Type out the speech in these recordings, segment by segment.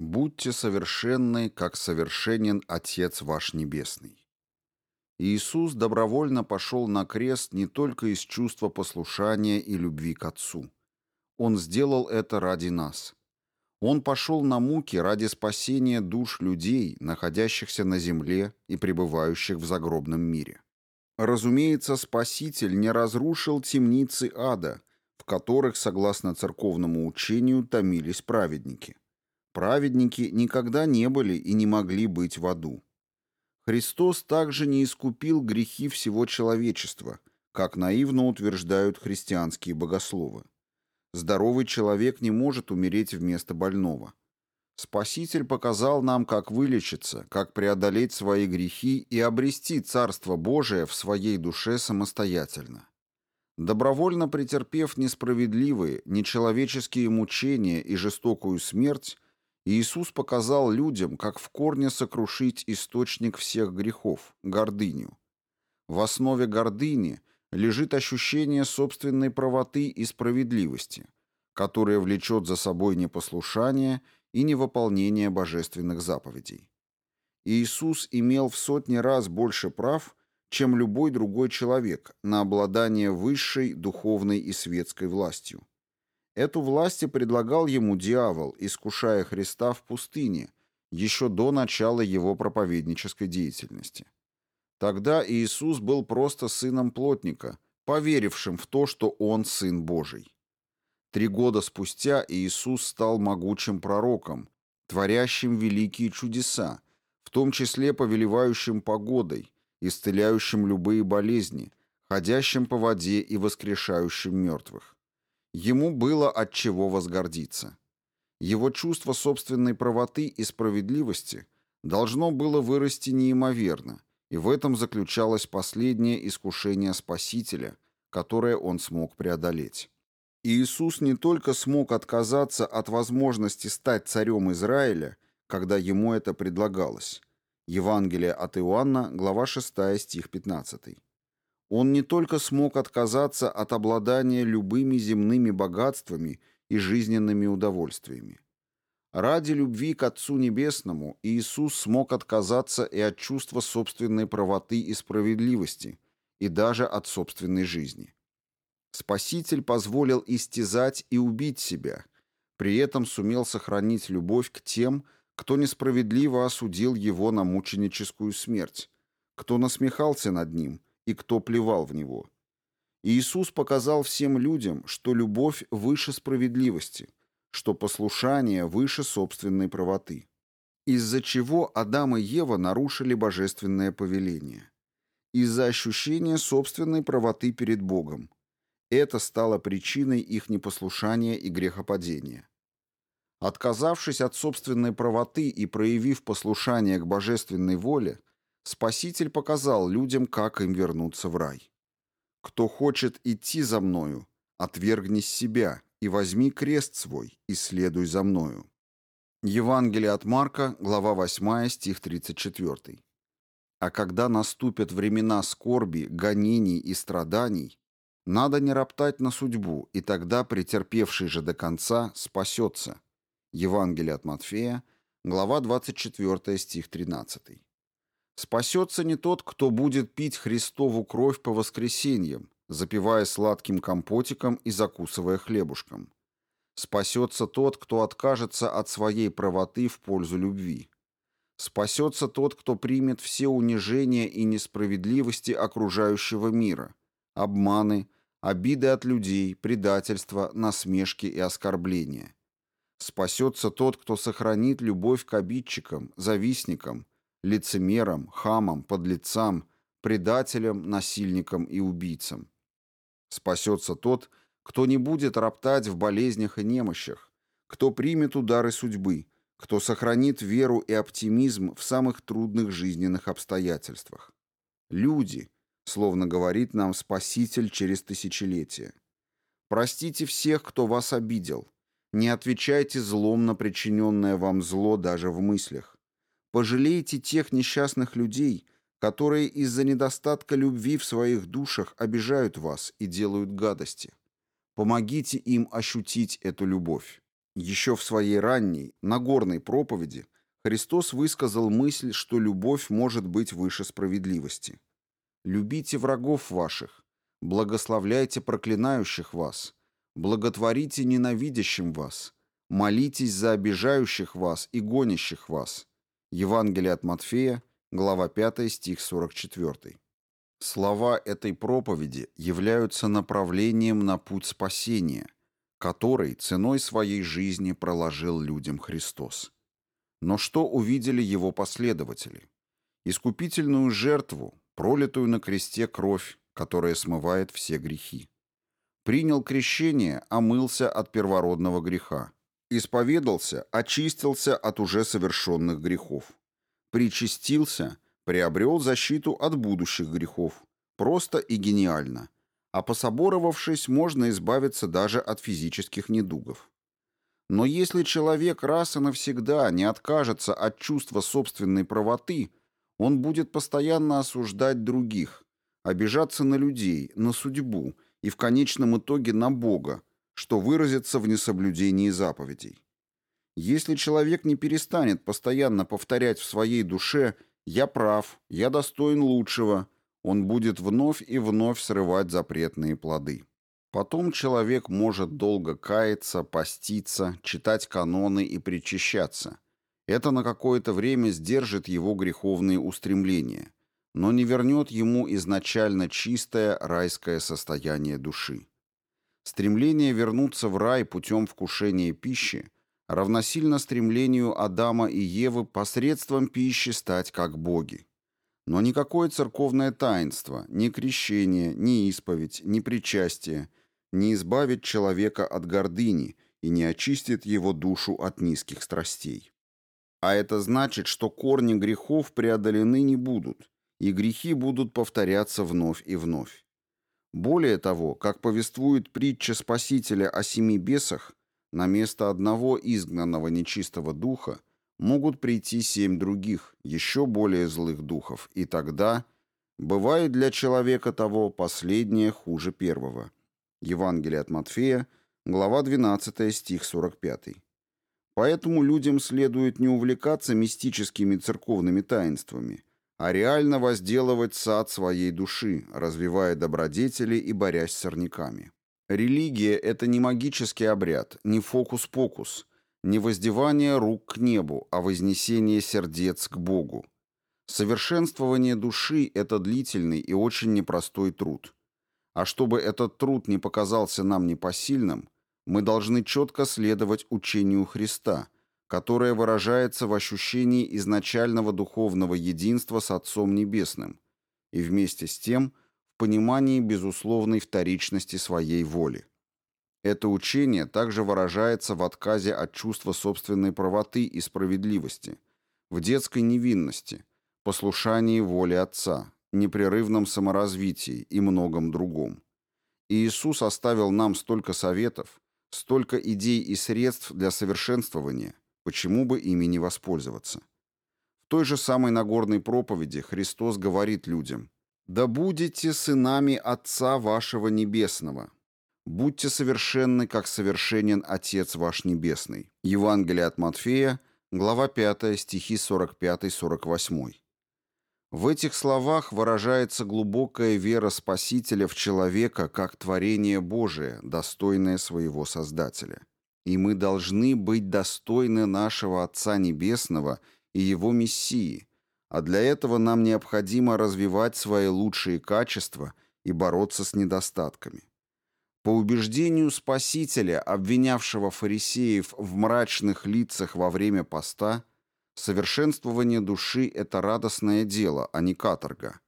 Будьте совершенны, как совершенен Отец ваш Небесный. Иисус добровольно пошел на крест не только из чувства послушания и любви к Отцу. Он сделал это ради нас. Он пошел на муки ради спасения душ людей, находящихся на земле и пребывающих в загробном мире. Разумеется, Спаситель не разрушил темницы ада, в которых, согласно церковному учению, томились праведники. Праведники никогда не были и не могли быть в аду. Христос также не искупил грехи всего человечества, как наивно утверждают христианские богословы. Здоровый человек не может умереть вместо больного. Спаситель показал нам, как вылечиться, как преодолеть свои грехи и обрести Царство Божие в своей душе самостоятельно. Добровольно претерпев несправедливые, нечеловеческие мучения и жестокую смерть, Иисус показал людям, как в корне сокрушить источник всех грехов – гордыню. В основе гордыни лежит ощущение собственной правоты и справедливости, которое влечет за собой непослушание и невыполнение божественных заповедей. Иисус имел в сотни раз больше прав, чем любой другой человек на обладание высшей духовной и светской властью. Эту власть и предлагал ему дьявол, искушая Христа в пустыне, еще до начала его проповеднической деятельности. Тогда Иисус был просто сыном плотника, поверившим в то, что он сын Божий. Три года спустя Иисус стал могучим пророком, творящим великие чудеса, в том числе повелевающим погодой, исцеляющим любые болезни, ходящим по воде и воскрешающим мертвых. Ему было от чего возгордиться. Его чувство собственной правоты и справедливости должно было вырасти неимоверно, и в этом заключалось последнее искушение Спасителя, которое он смог преодолеть. Иисус не только смог отказаться от возможности стать царем Израиля, когда ему это предлагалось. Евангелие от Иоанна, глава 6, стих 15. Он не только смог отказаться от обладания любыми земными богатствами и жизненными удовольствиями. Ради любви к Отцу Небесному Иисус смог отказаться и от чувства собственной правоты и справедливости, и даже от собственной жизни. Спаситель позволил истязать и убить себя, при этом сумел сохранить любовь к тем, кто несправедливо осудил его на мученическую смерть, кто насмехался над ним – и кто плевал в него. Иисус показал всем людям, что любовь выше справедливости, что послушание выше собственной правоты. Из-за чего Адам и Ева нарушили божественное повеление. Из-за ощущения собственной правоты перед Богом. Это стало причиной их непослушания и грехопадения. Отказавшись от собственной правоты и проявив послушание к божественной воле, Спаситель показал людям, как им вернуться в рай. «Кто хочет идти за мною, отвергни себя и возьми крест свой и следуй за мною». Евангелие от Марка, глава 8, стих 34. «А когда наступят времена скорби, гонений и страданий, надо не роптать на судьбу, и тогда претерпевший же до конца спасется». Евангелие от Матфея, глава 24, стих 13. Спасется не тот, кто будет пить Христову кровь по воскресеньям, запивая сладким компотиком и закусывая хлебушком. Спасется тот, кто откажется от своей правоты в пользу любви. Спасется тот, кто примет все унижения и несправедливости окружающего мира, обманы, обиды от людей, предательство, насмешки и оскорбления. Спасется тот, кто сохранит любовь к обидчикам, завистникам, лицемерам, хамам, подлецам, предателям, насильникам и убийцам. Спасется тот, кто не будет роптать в болезнях и немощах, кто примет удары судьбы, кто сохранит веру и оптимизм в самых трудных жизненных обстоятельствах. Люди, словно говорит нам Спаситель через тысячелетия. Простите всех, кто вас обидел. Не отвечайте злом на причиненное вам зло даже в мыслях. Пожалейте тех несчастных людей, которые из-за недостатка любви в своих душах обижают вас и делают гадости. Помогите им ощутить эту любовь. Еще в своей ранней, Нагорной проповеди Христос высказал мысль, что любовь может быть выше справедливости. «Любите врагов ваших, благословляйте проклинающих вас, благотворите ненавидящим вас, молитесь за обижающих вас и гонящих вас». Евангелие от Матфея, глава 5, стих 44. Слова этой проповеди являются направлением на путь спасения, который ценой своей жизни проложил людям Христос. Но что увидели его последователи? Искупительную жертву, пролитую на кресте кровь, которая смывает все грехи. Принял крещение, омылся от первородного греха. Исповедался, очистился от уже совершенных грехов. Причастился, приобрел защиту от будущих грехов. Просто и гениально. А пособоровавшись, можно избавиться даже от физических недугов. Но если человек раз и навсегда не откажется от чувства собственной правоты, он будет постоянно осуждать других, обижаться на людей, на судьбу и в конечном итоге на Бога, что выразится в несоблюдении заповедей. Если человек не перестанет постоянно повторять в своей душе «я прав», «я достоин лучшего», он будет вновь и вновь срывать запретные плоды. Потом человек может долго каяться, поститься, читать каноны и причащаться – это на какое-то время сдержит его греховные устремления, но не вернет ему изначально чистое райское состояние души. Стремление вернуться в рай путем вкушения пищи равносильно стремлению Адама и Евы посредством пищи стать как боги. Но никакое церковное таинство, ни крещение, ни исповедь, ни причастие не избавит человека от гордыни и не очистит его душу от низких страстей. А это значит, что корни грехов преодолены не будут, и грехи будут повторяться вновь и вновь. Более того, как повествует притча Спасителя о семи бесах, на место одного изгнанного нечистого духа могут прийти семь других, еще более злых духов, и тогда бывает для человека того последнее хуже первого. Евангелие от Матфея, глава 12, стих 45. Поэтому людям следует не увлекаться мистическими церковными таинствами, а реально возделывать сад своей души, развивая добродетели и борясь с сорняками. Религия – это не магический обряд, не фокус-покус, не воздевание рук к небу, а вознесение сердец к Богу. Совершенствование души – это длительный и очень непростой труд. А чтобы этот труд не показался нам непосильным – мы должны четко следовать учению Христа, которое выражается в ощущении изначального духовного единства с Отцом Небесным и вместе с тем в понимании безусловной вторичности своей воли. Это учение также выражается в отказе от чувства собственной правоты и справедливости, в детской невинности, послушании воле Отца, непрерывном саморазвитии и многом другом. И Иисус оставил нам столько советов, Столько идей и средств для совершенствования, почему бы ими не воспользоваться? В той же самой Нагорной проповеди Христос говорит людям «Да будете сынами Отца вашего Небесного». «Будьте совершенны, как совершенен Отец ваш Небесный». Евангелие от Матфея, глава 5, стихи 45-48. В этих словах выражается глубокая вера Спасителя в человека как творение Божие, достойное своего Создателя. И мы должны быть достойны нашего Отца Небесного и Его Мессии, а для этого нам необходимо развивать свои лучшие качества и бороться с недостатками. По убеждению Спасителя, обвинявшего фарисеев в мрачных лицах во время поста, Совершенствование души – это радостное дело, а не каторга.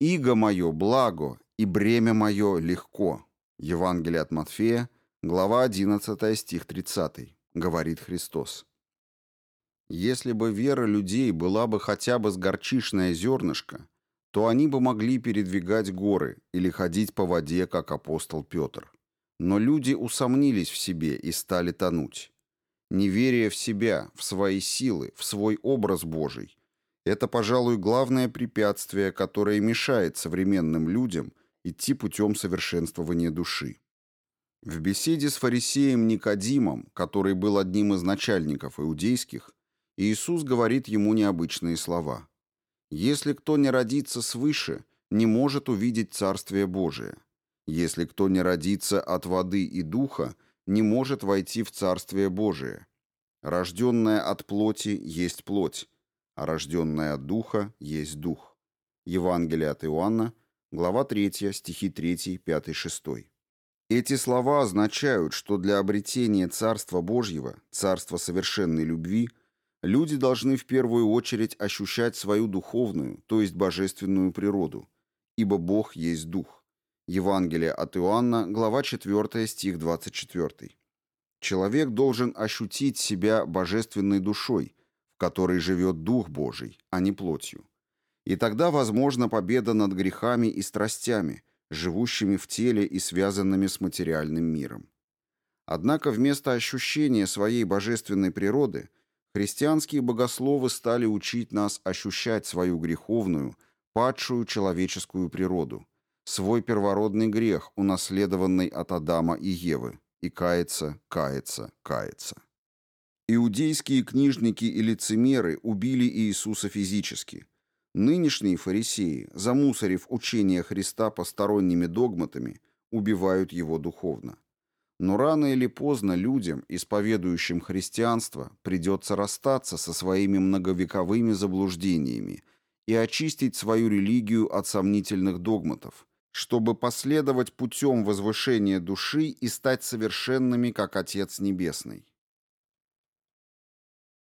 «Иго мое благо, и бремя мое легко». Евангелие от Матфея, глава 11, стих 30, говорит Христос. Если бы вера людей была бы хотя бы с горчишное зернышко, то они бы могли передвигать горы или ходить по воде, как апостол Петр. Но люди усомнились в себе и стали тонуть. Неверие в себя, в свои силы, в свой образ Божий – это, пожалуй, главное препятствие, которое мешает современным людям идти путем совершенствования души. В беседе с фарисеем Никодимом, который был одним из начальников иудейских, Иисус говорит ему необычные слова. «Если кто не родится свыше, не может увидеть Царствие Божие. Если кто не родится от воды и духа, не может войти в Царствие Божие. Рожденное от плоти есть плоть, а рожденное от духа есть дух». Евангелие от Иоанна, глава 3, стихи 3, 5, 6. Эти слова означают, что для обретения Царства Божьего, Царства совершенной любви, люди должны в первую очередь ощущать свою духовную, то есть божественную природу, ибо Бог есть Дух. Евангелие от Иоанна, глава 4, стих 24. Человек должен ощутить себя божественной душой, в которой живет Дух Божий, а не плотью. И тогда возможна победа над грехами и страстями – живущими в теле и связанными с материальным миром. Однако вместо ощущения своей божественной природы христианские богословы стали учить нас ощущать свою греховную, падшую человеческую природу, свой первородный грех, унаследованный от Адама и Евы, и каяться, каяться, каяться. Иудейские книжники и лицемеры убили Иисуса физически – Нынешние фарисеи, замусорив учение Христа посторонними догматами, убивают его духовно. Но рано или поздно людям, исповедующим христианство, придется расстаться со своими многовековыми заблуждениями и очистить свою религию от сомнительных догматов, чтобы последовать путем возвышения души и стать совершенными, как Отец Небесный.